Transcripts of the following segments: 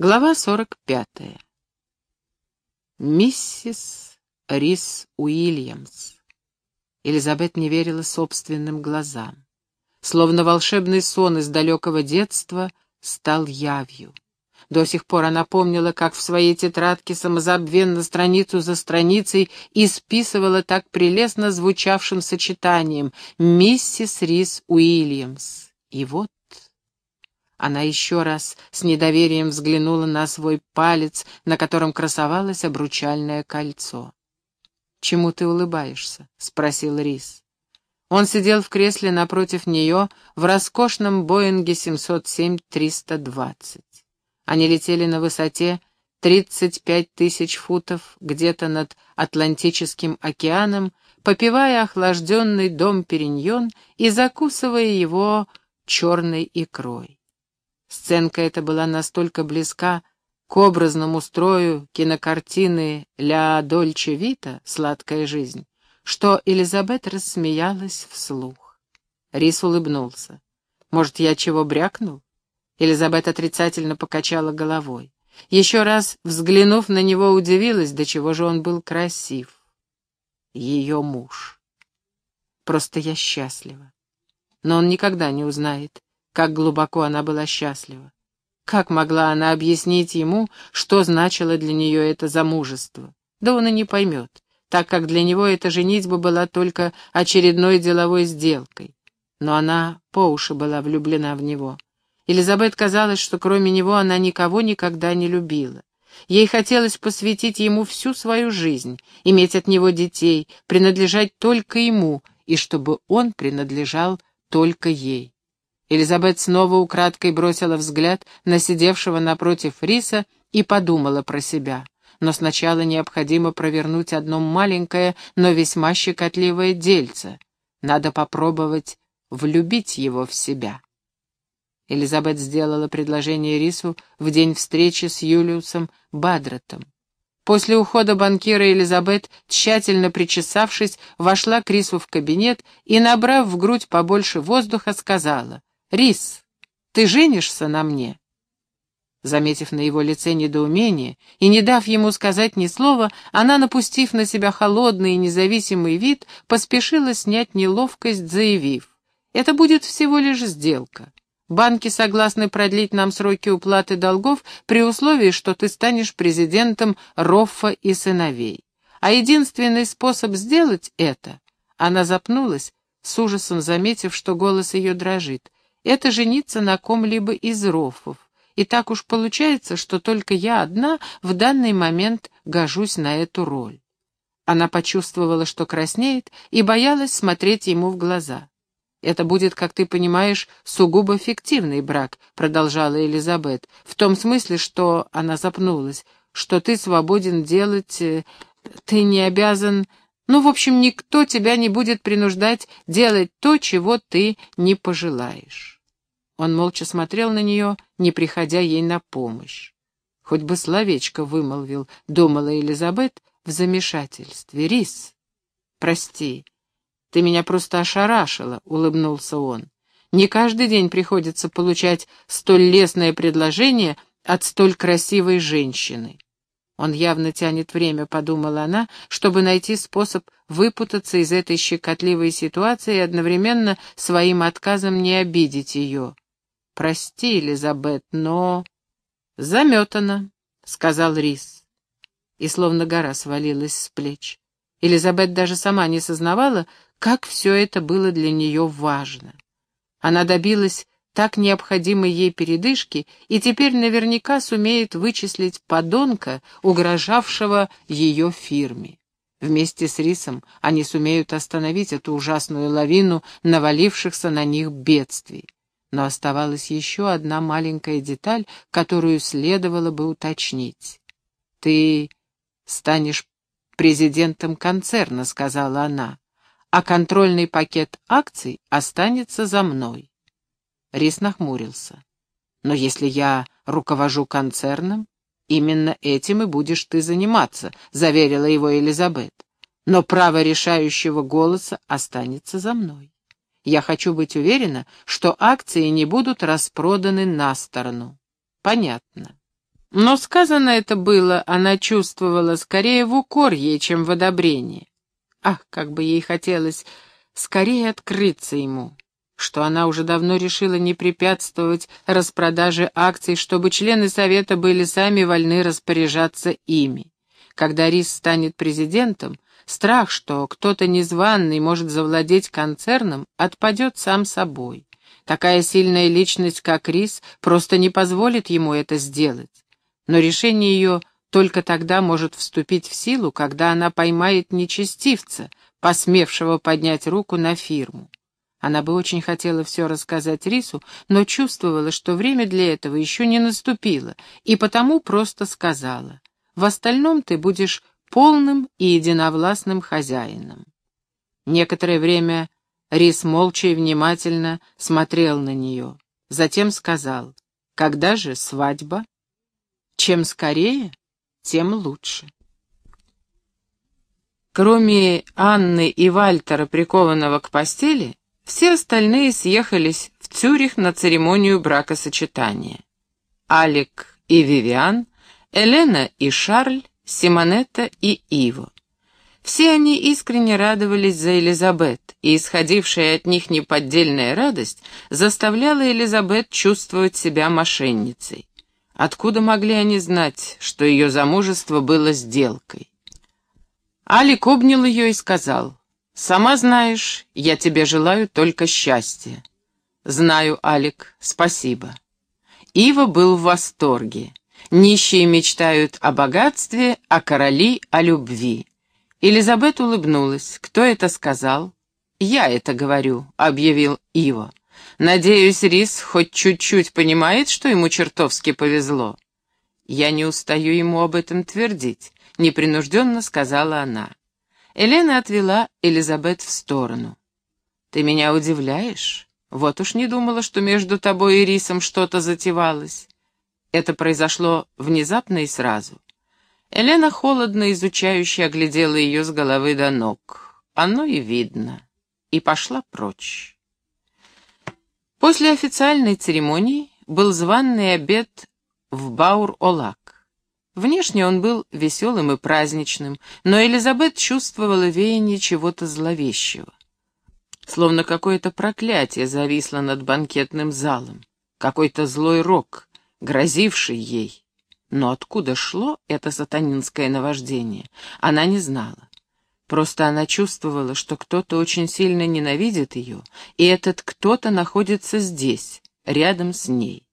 Глава сорок пятая. Миссис Рис Уильямс. Элизабет не верила собственным глазам. Словно волшебный сон из далекого детства стал явью. До сих пор она помнила, как в своей тетрадке самозабвенно страницу за страницей исписывала так прелестно звучавшим сочетанием «Миссис Рис Уильямс». И вот она еще раз с недоверием взглянула на свой палец, на котором красовалось обручальное кольцо. «Чему ты улыбаешься?» — спросил Рис. Он сидел в кресле напротив нее в роскошном Боинге 707-320. Они летели на высоте 35 тысяч футов где-то над Атлантическим океаном, попивая охлажденный дом Периньон и закусывая его черной икрой. Сценка эта была настолько близка к образному строю кинокартины «Ля Дольче Вита» «Сладкая жизнь», что Элизабет рассмеялась вслух. Рис улыбнулся. «Может, я чего брякнул?» Элизабет отрицательно покачала головой. Еще раз, взглянув на него, удивилась, до чего же он был красив. Ее муж. Просто я счастлива. Но он никогда не узнает, как глубоко она была счастлива. Как могла она объяснить ему, что значило для нее это замужество? Да он и не поймет, так как для него эта женитьба была только очередной деловой сделкой. Но она по уши была влюблена в него. Элизабет казалось, что кроме него она никого никогда не любила. Ей хотелось посвятить ему всю свою жизнь, иметь от него детей, принадлежать только ему, и чтобы он принадлежал только ей. Элизабет снова украдкой бросила взгляд на сидевшего напротив Риса и подумала про себя. Но сначала необходимо провернуть одно маленькое, но весьма щекотливое дельце. Надо попробовать влюбить его в себя. Элизабет сделала предложение Рису в день встречи с Юлиусом Бадратом. После ухода банкира Элизабет, тщательно причесавшись, вошла к Рису в кабинет и, набрав в грудь побольше воздуха, сказала, «Рис, ты женишься на мне?» Заметив на его лице недоумение и не дав ему сказать ни слова, она, напустив на себя холодный и независимый вид, поспешила снять неловкость, заявив, «Это будет всего лишь сделка. Банки согласны продлить нам сроки уплаты долгов при условии, что ты станешь президентом Роффа и сыновей. А единственный способ сделать это...» Она запнулась, с ужасом заметив, что голос ее дрожит это жениться на ком-либо из рофов. И так уж получается, что только я одна в данный момент гожусь на эту роль. Она почувствовала, что краснеет, и боялась смотреть ему в глаза. «Это будет, как ты понимаешь, сугубо фиктивный брак», — продолжала Элизабет, «в том смысле, что...» — она запнулась, «что ты свободен делать... Э, ты не обязан... Ну, в общем, никто тебя не будет принуждать делать то, чего ты не пожелаешь». Он молча смотрел на нее, не приходя ей на помощь. Хоть бы словечко вымолвил, думала Элизабет в замешательстве. «Рис, прости, ты меня просто ошарашила», — улыбнулся он. «Не каждый день приходится получать столь лестное предложение от столь красивой женщины». Он явно тянет время, подумала она, чтобы найти способ выпутаться из этой щекотливой ситуации и одновременно своим отказом не обидеть ее. «Прости, Элизабет, но...» «Заметано», — сказал Рис. И словно гора свалилась с плеч. Элизабет даже сама не сознавала, как все это было для нее важно. Она добилась так необходимой ей передышки и теперь наверняка сумеет вычислить подонка, угрожавшего ее фирме. Вместе с Рисом они сумеют остановить эту ужасную лавину навалившихся на них бедствий. Но оставалась еще одна маленькая деталь, которую следовало бы уточнить. «Ты станешь президентом концерна», — сказала она, «а контрольный пакет акций останется за мной». Рис нахмурился. «Но если я руковожу концерном, именно этим и будешь ты заниматься», — заверила его Элизабет. «Но право решающего голоса останется за мной». Я хочу быть уверена, что акции не будут распроданы на сторону. Понятно. Но сказано это было, она чувствовала скорее в укор ей, чем в одобрение. Ах, как бы ей хотелось скорее открыться ему, что она уже давно решила не препятствовать распродаже акций, чтобы члены Совета были сами вольны распоряжаться ими. Когда Рис станет президентом, страх, что кто-то незваный может завладеть концерном, отпадет сам собой. Такая сильная личность, как Рис, просто не позволит ему это сделать. Но решение ее только тогда может вступить в силу, когда она поймает нечестивца, посмевшего поднять руку на фирму. Она бы очень хотела все рассказать Рису, но чувствовала, что время для этого еще не наступило, и потому просто сказала. В остальном ты будешь полным и единовластным хозяином. Некоторое время Рис молча и внимательно смотрел на нее. Затем сказал, «Когда же свадьба?» «Чем скорее, тем лучше». Кроме Анны и Вальтера, прикованного к постели, все остальные съехались в Цюрих на церемонию бракосочетания. Алик и Вивиан, Елена и Шарль, Симонетта и Иво. Все они искренне радовались за Элизабет, и исходившая от них неподдельная радость заставляла Элизабет чувствовать себя мошенницей. Откуда могли они знать, что ее замужество было сделкой? Алик обнял ее и сказал, «Сама знаешь, я тебе желаю только счастья». «Знаю, Алик, спасибо». Ива был в восторге. Нищие мечтают о богатстве, а короли — о любви. Элизабет улыбнулась. «Кто это сказал?» «Я это говорю», — объявил Ива. «Надеюсь, Рис хоть чуть-чуть понимает, что ему чертовски повезло». «Я не устаю ему об этом твердить. — непринужденно сказала она. Елена отвела Элизабет в сторону. «Ты меня удивляешь? Вот уж не думала, что между тобой и Рисом что-то затевалось. Это произошло внезапно и сразу». Елена холодно изучающе оглядела ее с головы до ног. Оно и видно. И пошла прочь. После официальной церемонии был званный обед в Баур-Олак. Внешне он был веселым и праздничным, но Элизабет чувствовала веяние чего-то зловещего. Словно какое-то проклятие зависло над банкетным залом, какой-то злой рок, грозивший ей. Но откуда шло это сатанинское наваждение, она не знала. Просто она чувствовала, что кто-то очень сильно ненавидит ее, и этот кто-то находится здесь, рядом с ней.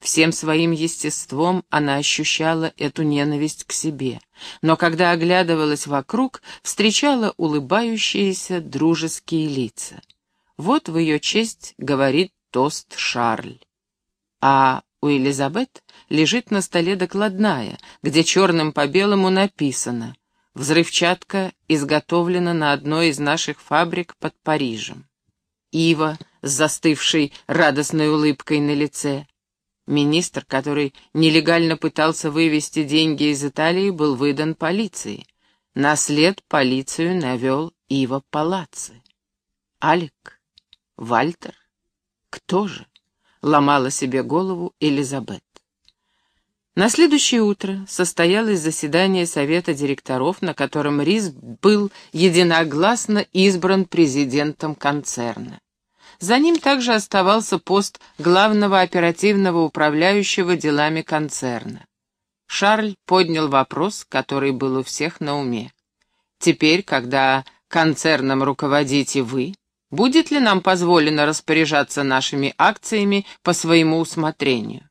Всем своим естеством она ощущала эту ненависть к себе, но когда оглядывалась вокруг, встречала улыбающиеся дружеские лица. Вот в ее честь говорит тост Шарль. А у Элизабет лежит на столе докладная, где черным по белому написано «Взрывчатка изготовлена на одной из наших фабрик под Парижем». Ива с застывшей радостной улыбкой на лице, Министр, который нелегально пытался вывести деньги из Италии, был выдан полиции. На след полицию навел Ива Палацци. Алик? Вальтер? Кто же? Ломала себе голову Элизабет. На следующее утро состоялось заседание Совета директоров, на котором Рис был единогласно избран президентом концерна. За ним также оставался пост главного оперативного управляющего делами концерна. Шарль поднял вопрос, который был у всех на уме. «Теперь, когда концерном руководите вы, будет ли нам позволено распоряжаться нашими акциями по своему усмотрению?»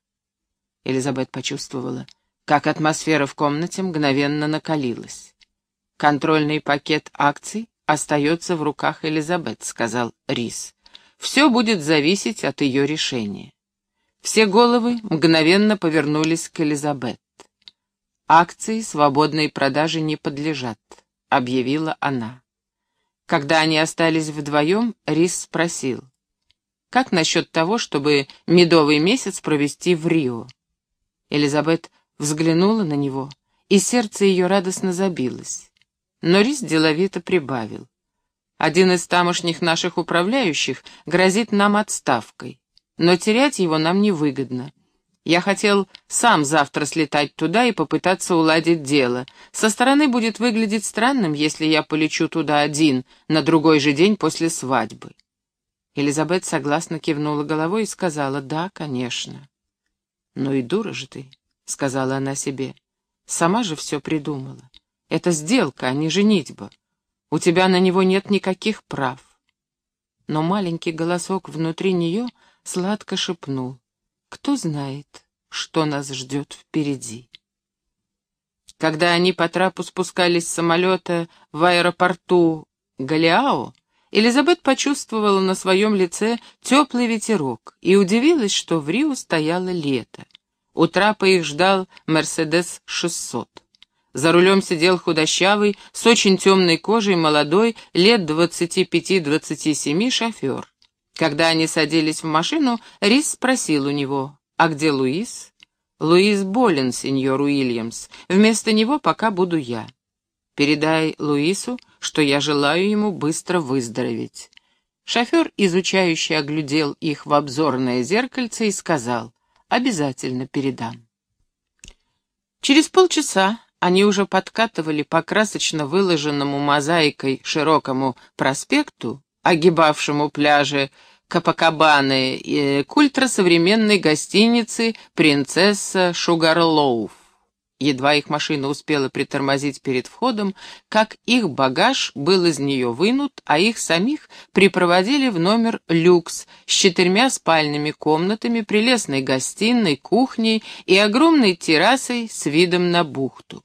Элизабет почувствовала, как атмосфера в комнате мгновенно накалилась. «Контрольный пакет акций остается в руках Элизабет», — сказал Рис. Все будет зависеть от ее решения. Все головы мгновенно повернулись к Элизабет. «Акции свободной продажи не подлежат», — объявила она. Когда они остались вдвоем, Рис спросил, «Как насчет того, чтобы медовый месяц провести в Рио?» Элизабет взглянула на него, и сердце ее радостно забилось. Но Рис деловито прибавил. Один из тамошних наших управляющих грозит нам отставкой, но терять его нам невыгодно. Я хотел сам завтра слетать туда и попытаться уладить дело. Со стороны будет выглядеть странным, если я полечу туда один, на другой же день после свадьбы. Элизабет согласно кивнула головой и сказала, «Да, конечно». «Ну и дура же ты», — сказала она себе. «Сама же все придумала. Это сделка, а не женитьба. У тебя на него нет никаких прав». Но маленький голосок внутри нее сладко шепнул. «Кто знает, что нас ждет впереди?» Когда они по трапу спускались с самолета в аэропорту Галиао, Элизабет почувствовала на своем лице теплый ветерок и удивилась, что в Рио стояло лето. У трапа их ждал «Мерседес 600». За рулем сидел худощавый, с очень темной кожей, молодой, лет 25-27 шофер. Когда они садились в машину, Рис спросил у него, «А где Луис?» «Луис болен, сеньор Уильямс. Вместо него пока буду я». Передай Луису, что я желаю ему быстро выздороветь». Шофер, изучающий, оглядел их в обзорное зеркальце и сказал, «Обязательно передам». Через полчаса они уже подкатывали по красочно выложенному мозаикой широкому проспекту, огибавшему пляжи Капакабаны, к ультрасовременной гостинице «Принцесса Шугарлоуф». Едва их машина успела притормозить перед входом, как их багаж был из нее вынут, а их самих припроводили в номер люкс с четырьмя спальными комнатами, прелестной гостиной, кухней и огромной террасой с видом на бухту.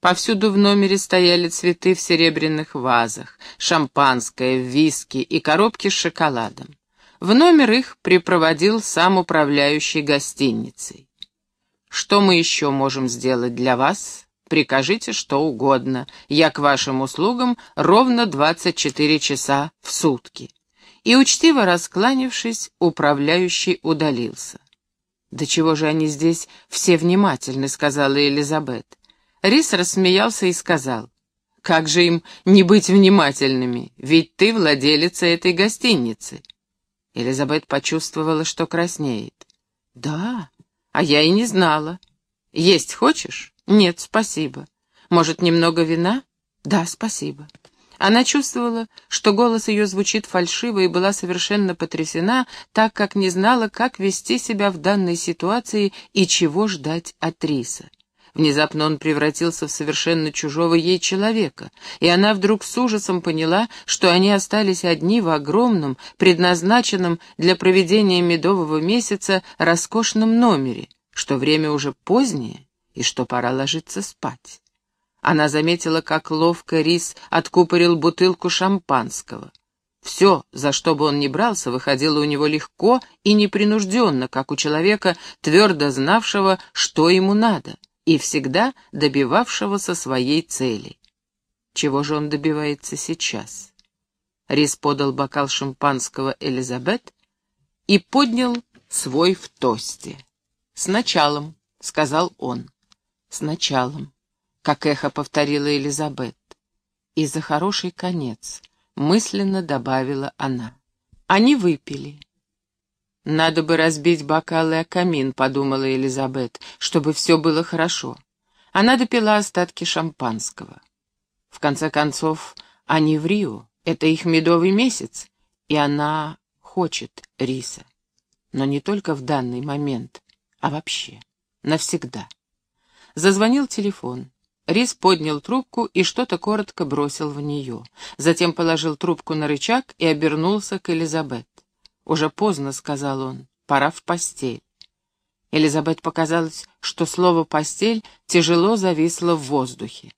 Повсюду в номере стояли цветы в серебряных вазах, шампанское, виски и коробки с шоколадом. В номер их припроводил сам управляющий гостиницей. Что мы еще можем сделать для вас? Прикажите что угодно. Я к вашим услугам ровно 24 часа в сутки. И, учтиво раскланившись, управляющий удалился. «Да чего же они здесь все внимательны?» — сказала Элизабет. Рис рассмеялся и сказал. «Как же им не быть внимательными? Ведь ты владелица этой гостиницы». Элизабет почувствовала, что краснеет. «Да, а я и не знала. Есть хочешь? Нет, спасибо. Может, немного вина? Да, спасибо. Она чувствовала, что голос ее звучит фальшиво и была совершенно потрясена, так как не знала, как вести себя в данной ситуации и чего ждать от Риса. Внезапно он превратился в совершенно чужого ей человека, и она вдруг с ужасом поняла, что они остались одни в огромном, предназначенном для проведения медового месяца роскошном номере, что время уже позднее и что пора ложиться спать. Она заметила, как ловко Рис откупорил бутылку шампанского. Все, за что бы он ни брался, выходило у него легко и непринужденно, как у человека, твердо знавшего, что ему надо и всегда добивавшегося своей цели. Чего же он добивается сейчас? Рис подал бокал шампанского Элизабет и поднял свой в тосте. «С началом», — сказал он. «С началом», — как эхо повторила Элизабет. «И за хороший конец», — мысленно добавила она. Они выпили. «Надо бы разбить бокалы о камин», — подумала Элизабет, «чтобы все было хорошо». Она допила остатки шампанского. В конце концов, они в Рио, это их медовый месяц, и она хочет риса. Но не только в данный момент, а вообще, навсегда. Зазвонил телефон. Рис поднял трубку и что-то коротко бросил в нее. Затем положил трубку на рычаг и обернулся к Элизабет. «Уже поздно», — сказал он, — «пора в постель». Элизабет показалось, что слово «постель» тяжело зависло в воздухе.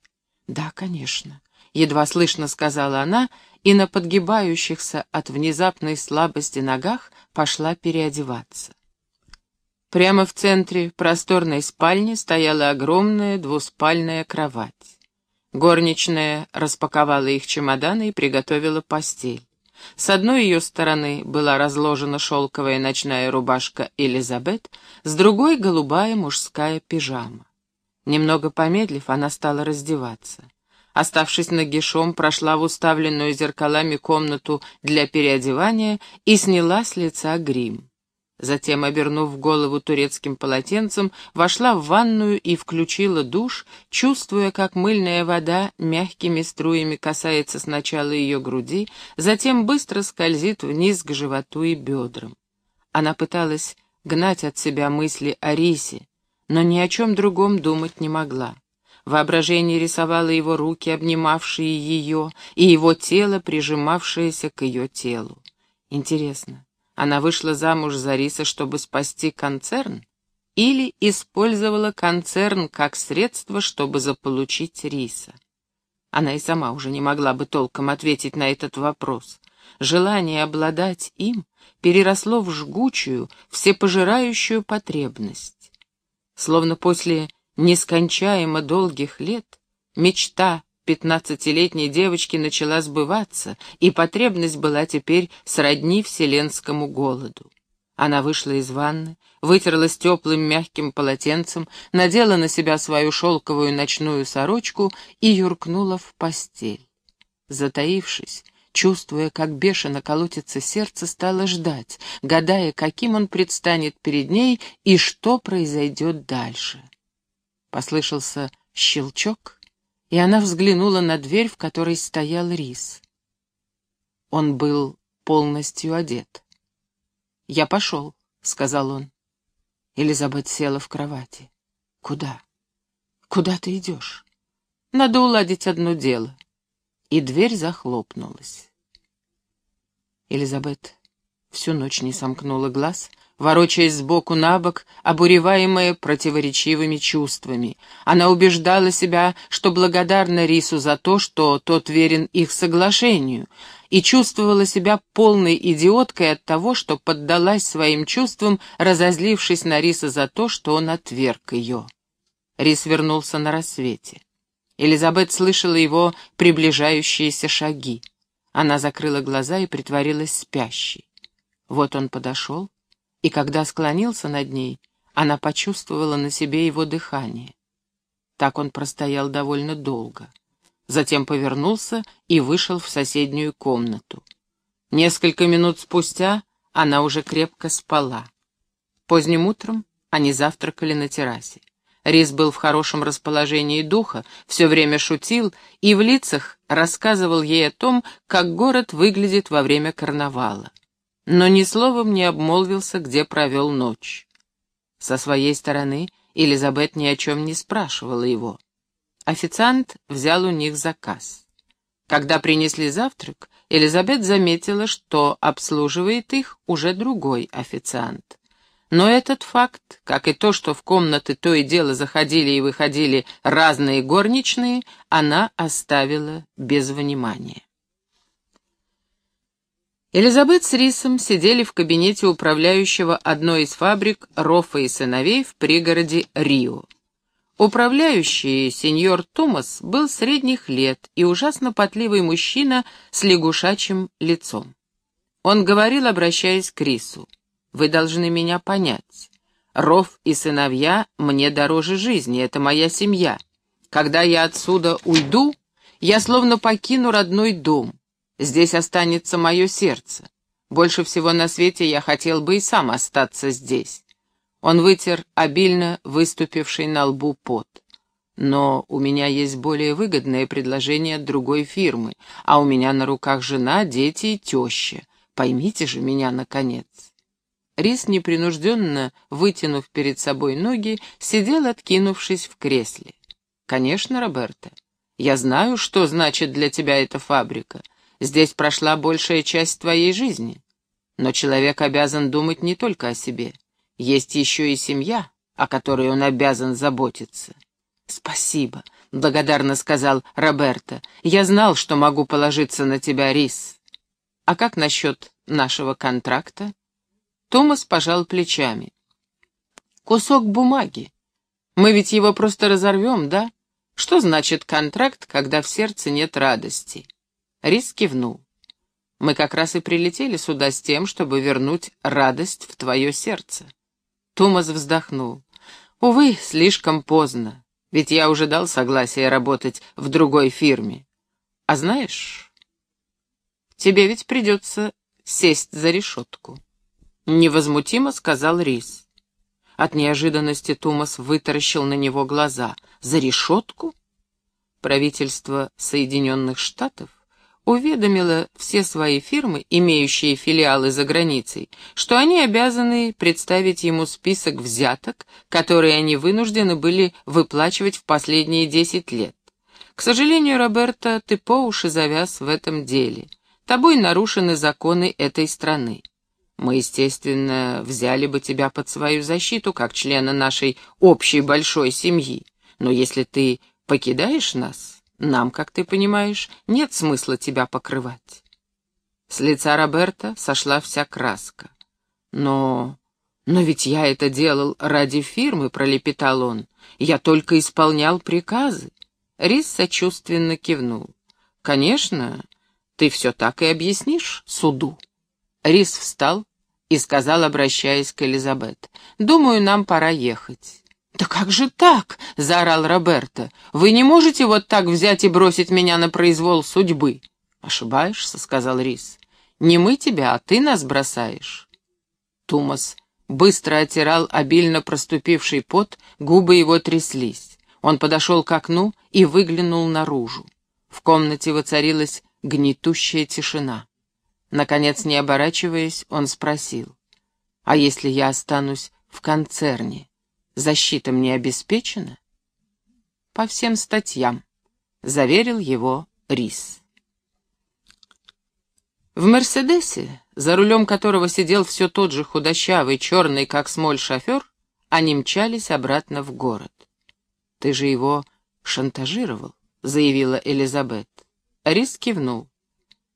«Да, конечно», — едва слышно сказала она, и на подгибающихся от внезапной слабости ногах пошла переодеваться. Прямо в центре просторной спальни стояла огромная двуспальная кровать. Горничная распаковала их чемоданы и приготовила постель. С одной ее стороны была разложена шелковая ночная рубашка Элизабет, с другой — голубая мужская пижама. Немного помедлив, она стала раздеваться. Оставшись нагишом, прошла в уставленную зеркалами комнату для переодевания и сняла с лица грим. Затем, обернув голову турецким полотенцем, вошла в ванную и включила душ, чувствуя, как мыльная вода мягкими струями касается сначала ее груди, затем быстро скользит вниз к животу и бедрам. Она пыталась гнать от себя мысли о Рисе, но ни о чем другом думать не могла. Воображение рисовало его руки, обнимавшие ее, и его тело, прижимавшееся к ее телу. Интересно, она вышла замуж за Риса, чтобы спасти концерн? Или использовала концерн как средство, чтобы заполучить Риса? Она и сама уже не могла бы толком ответить на этот вопрос. Желание обладать им переросло в жгучую, всепожирающую потребность. Словно после нескончаемо долгих лет мечта пятнадцатилетней девочки начала сбываться, и потребность была теперь сродни вселенскому голоду. Она вышла из ванны, вытерлась теплым мягким полотенцем, надела на себя свою шелковую ночную сорочку и юркнула в постель. Затаившись, чувствуя, как бешено колотится сердце, стала ждать, гадая, каким он предстанет перед ней и что произойдет дальше. Послышался щелчок, и она взглянула на дверь, в которой стоял рис. Он был полностью одет. «Я пошел», — сказал он. Элизабет села в кровати. «Куда? Куда ты идешь?» «Надо уладить одно дело». И дверь захлопнулась. Элизабет всю ночь не сомкнула глаз, ворочаясь сбоку на бок, обуреваемая противоречивыми чувствами. Она убеждала себя, что благодарна Рису за то, что тот верен их соглашению, и чувствовала себя полной идиоткой от того, что поддалась своим чувствам, разозлившись на Риса за то, что он отверг ее. Рис вернулся на рассвете. Элизабет слышала его приближающиеся шаги. Она закрыла глаза и притворилась спящей. Вот он подошел, и когда склонился над ней, она почувствовала на себе его дыхание. Так он простоял довольно долго. Затем повернулся и вышел в соседнюю комнату. Несколько минут спустя она уже крепко спала. Поздним утром они завтракали на террасе. Рис был в хорошем расположении духа, все время шутил и в лицах рассказывал ей о том, как город выглядит во время карнавала но ни словом не обмолвился, где провел ночь. Со своей стороны Элизабет ни о чем не спрашивала его. Официант взял у них заказ. Когда принесли завтрак, Элизабет заметила, что обслуживает их уже другой официант. Но этот факт, как и то, что в комнаты то и дело заходили и выходили разные горничные, она оставила без внимания. Элизабет с Рисом сидели в кабинете управляющего одной из фабрик Рофа и сыновей в пригороде Рио. Управляющий, сеньор Томас, был средних лет и ужасно потливый мужчина с лягушачьим лицом. Он говорил, обращаясь к Рису, «Вы должны меня понять. Ров и сыновья мне дороже жизни, это моя семья. Когда я отсюда уйду, я словно покину родной дом. Здесь останется мое сердце. Больше всего на свете я хотел бы и сам остаться здесь. Он вытер обильно выступивший на лбу пот. Но у меня есть более выгодное предложение от другой фирмы, а у меня на руках жена, дети и теща. Поймите же меня, наконец. Рис, непринужденно вытянув перед собой ноги, сидел, откинувшись в кресле. «Конечно, Роберта, я знаю, что значит для тебя эта фабрика. Здесь прошла большая часть твоей жизни. Но человек обязан думать не только о себе. Есть еще и семья, о которой он обязан заботиться. «Спасибо», — благодарно сказал Роберто. «Я знал, что могу положиться на тебя, Рис. А как насчет нашего контракта?» Томас пожал плечами. «Кусок бумаги. Мы ведь его просто разорвем, да? Что значит контракт, когда в сердце нет радости?» Рис кивнул. «Мы как раз и прилетели сюда с тем, чтобы вернуть радость в твое сердце». Томас вздохнул. «Увы, слишком поздно, ведь я уже дал согласие работать в другой фирме. А знаешь, тебе ведь придется сесть за решетку». невозмутимо сказал Рис. От неожиданности Тумас вытаращил на него глаза. «За решетку?» Правительство Соединенных Штатов уведомило все свои фирмы, имеющие филиалы за границей, что они обязаны представить ему список взяток, которые они вынуждены были выплачивать в последние десять лет. К сожалению, Роберто, ты по уши завяз в этом деле. Тобой нарушены законы этой страны. Мы, естественно, взяли бы тебя под свою защиту, как члена нашей общей большой семьи. Но если ты покидаешь нас, нам, как ты понимаешь, нет смысла тебя покрывать. С лица Роберта сошла вся краска. Но... но ведь я это делал ради фирмы, пролепетал он. Я только исполнял приказы. Рис сочувственно кивнул. Конечно, ты все так и объяснишь суду. Рис встал и сказал, обращаясь к Элизабет, «Думаю, нам пора ехать». «Да как же так?» — заорал Роберто. «Вы не можете вот так взять и бросить меня на произвол судьбы?» «Ошибаешься», — сказал Рис. «Не мы тебя, а ты нас бросаешь». Тумас быстро отирал обильно проступивший пот, губы его тряслись. Он подошел к окну и выглянул наружу. В комнате воцарилась гнетущая тишина. Наконец, не оборачиваясь, он спросил, «А если я останусь в концерне?» Защита мне обеспечена? По всем статьям, заверил его Рис. В «Мерседесе», за рулем которого сидел все тот же худощавый, черный, как смоль, шофер, они мчались обратно в город. «Ты же его шантажировал», — заявила Элизабет. Рис кивнул.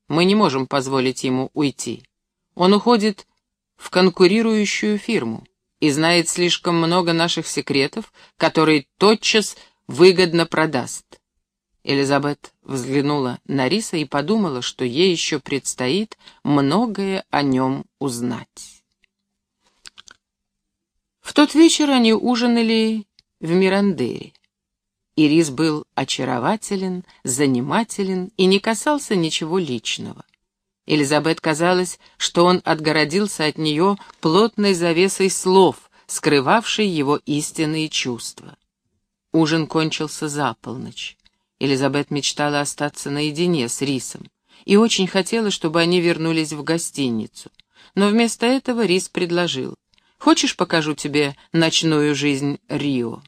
«Мы не можем позволить ему уйти. Он уходит в конкурирующую фирму и знает слишком много наших секретов, которые тотчас выгодно продаст. Элизабет взглянула на Риса и подумала, что ей еще предстоит многое о нем узнать. В тот вечер они ужинали в Мирандере. Ирис был очарователен, занимателен и не касался ничего личного. Элизабет казалось, что он отгородился от нее плотной завесой слов, скрывавшей его истинные чувства. Ужин кончился за полночь. Элизабет мечтала остаться наедине с Рисом и очень хотела, чтобы они вернулись в гостиницу. Но вместо этого Рис предложил. «Хочешь, покажу тебе ночную жизнь Рио?»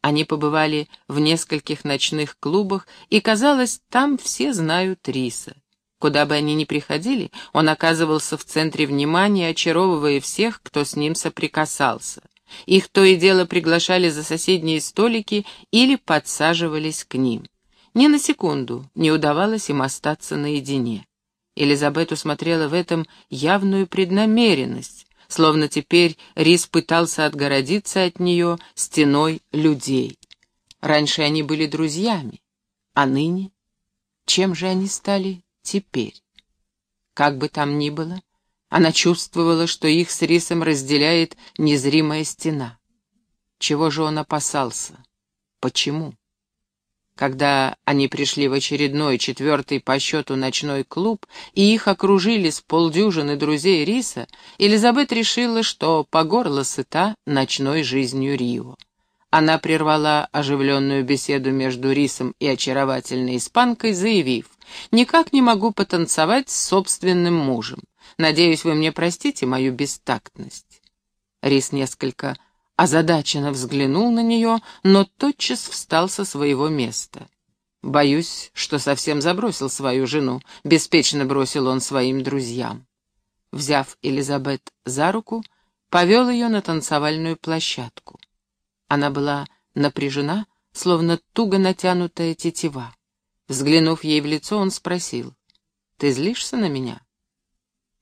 Они побывали в нескольких ночных клубах, и, казалось, там все знают Риса. Куда бы они ни приходили, он оказывался в центре внимания, очаровывая всех, кто с ним соприкасался. Их то и дело приглашали за соседние столики или подсаживались к ним. Ни на секунду не удавалось им остаться наедине. Элизабет усмотрела в этом явную преднамеренность, словно теперь Рис пытался отгородиться от нее стеной людей. Раньше они были друзьями, а ныне чем же они стали теперь. Как бы там ни было, она чувствовала, что их с Рисом разделяет незримая стена. Чего же он опасался? Почему? Когда они пришли в очередной, четвертый по счету ночной клуб, и их окружили с полдюжины друзей Риса, Элизабет решила, что по горло сыта ночной жизнью Рио. Она прервала оживленную беседу между Рисом и очаровательной испанкой, заявив, Никак не могу потанцевать с собственным мужем. Надеюсь, вы мне простите мою бестактность. Рис несколько озадаченно взглянул на нее, но тотчас встал со своего места. Боюсь, что совсем забросил свою жену, беспечно бросил он своим друзьям. Взяв Элизабет за руку, повел ее на танцевальную площадку. Она была напряжена, словно туго натянутая тетива. Взглянув ей в лицо, он спросил, «Ты злишься на меня?»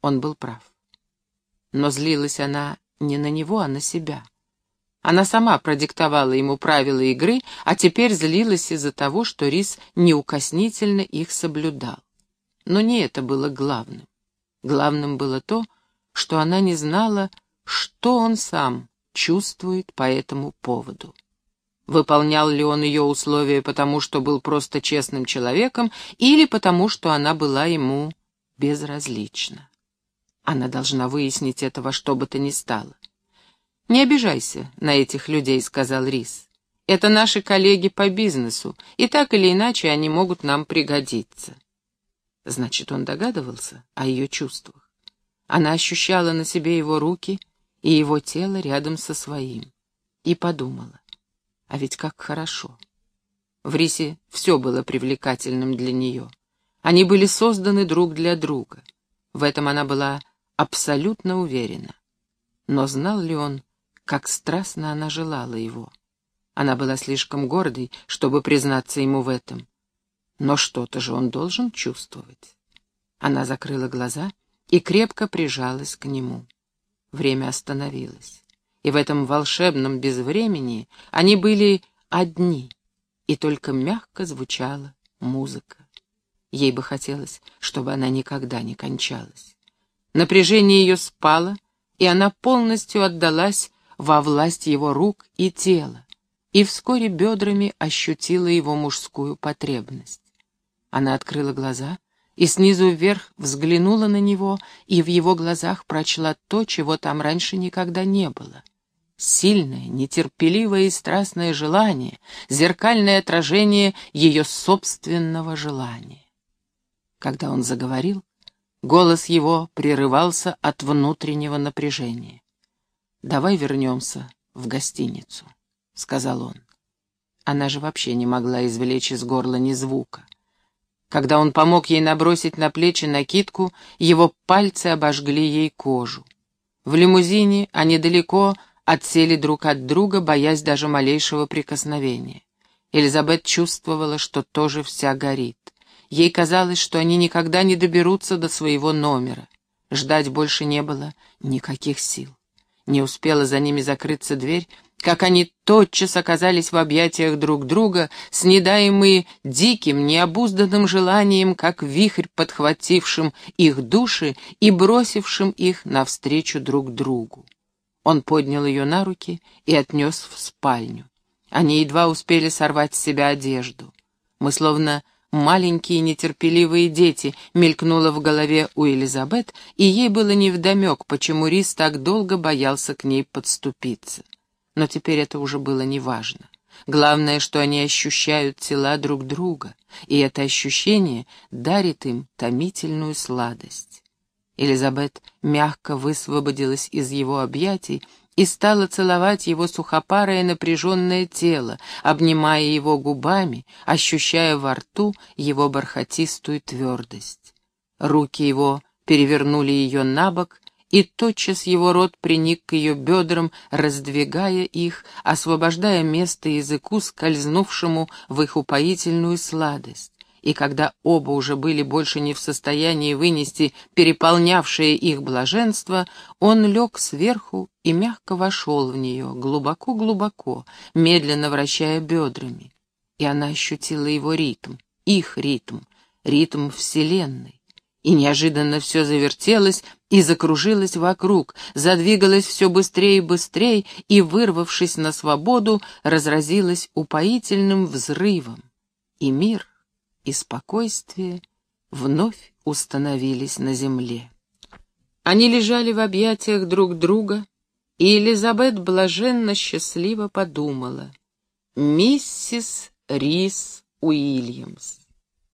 Он был прав. Но злилась она не на него, а на себя. Она сама продиктовала ему правила игры, а теперь злилась из-за того, что Рис неукоснительно их соблюдал. Но не это было главным. Главным было то, что она не знала, что он сам чувствует по этому поводу. Выполнял ли он ее условия потому, что был просто честным человеком, или потому, что она была ему безразлична. Она должна выяснить это во что бы то ни стало. «Не обижайся на этих людей», — сказал Рис. «Это наши коллеги по бизнесу, и так или иначе они могут нам пригодиться». Значит, он догадывался о ее чувствах. Она ощущала на себе его руки и его тело рядом со своим. И подумала, а ведь как хорошо. В Рисе все было привлекательным для нее. Они были созданы друг для друга. В этом она была абсолютно уверена. Но знал ли он, как страстно она желала его? Она была слишком гордой, чтобы признаться ему в этом. Но что-то же он должен чувствовать. Она закрыла глаза и крепко прижалась к нему. Время остановилось. И в этом волшебном безвремени они были одни, и только мягко звучала музыка. Ей бы хотелось, чтобы она никогда не кончалась. Напряжение ее спало, и она полностью отдалась во власть его рук и тела, и вскоре бедрами ощутила его мужскую потребность. Она открыла глаза и снизу вверх взглянула на него, и в его глазах прочла то, чего там раньше никогда не было. Сильное, нетерпеливое и страстное желание, зеркальное отражение ее собственного желания. Когда он заговорил, голос его прерывался от внутреннего напряжения. «Давай вернемся в гостиницу», — сказал он. Она же вообще не могла извлечь из горла ни звука. Когда он помог ей набросить на плечи накидку, его пальцы обожгли ей кожу. В лимузине они далеко отсели друг от друга, боясь даже малейшего прикосновения. Элизабет чувствовала, что тоже вся горит. Ей казалось, что они никогда не доберутся до своего номера. Ждать больше не было никаких сил. Не успела за ними закрыться дверь, как они тотчас оказались в объятиях друг друга, снедаемые диким, необузданным желанием, как вихрь, подхватившим их души и бросившим их навстречу друг другу. Он поднял ее на руки и отнес в спальню. Они едва успели сорвать с себя одежду. Мы словно маленькие нетерпеливые дети, мелькнуло в голове у Элизабет, и ей было невдомек, почему Рис так долго боялся к ней подступиться. Но теперь это уже было неважно. Главное, что они ощущают тела друг друга, и это ощущение дарит им томительную сладость. Элизабет мягко высвободилась из его объятий и стала целовать его сухопарое напряженное тело, обнимая его губами, ощущая во рту его бархатистую твердость. Руки его перевернули ее на бок, и тотчас его рот приник к ее бедрам, раздвигая их, освобождая место языку, скользнувшему в их упоительную сладость и когда оба уже были больше не в состоянии вынести переполнявшее их блаженство, он лег сверху и мягко вошел в нее, глубоко-глубоко, медленно вращая бедрами. И она ощутила его ритм, их ритм, ритм Вселенной. И неожиданно все завертелось и закружилось вокруг, задвигалось все быстрее и быстрее, и, вырвавшись на свободу, разразилось упоительным взрывом. И мир и спокойствие вновь установились на земле. Они лежали в объятиях друг друга, и Элизабет блаженно счастливо подумала. «Миссис Рис Уильямс».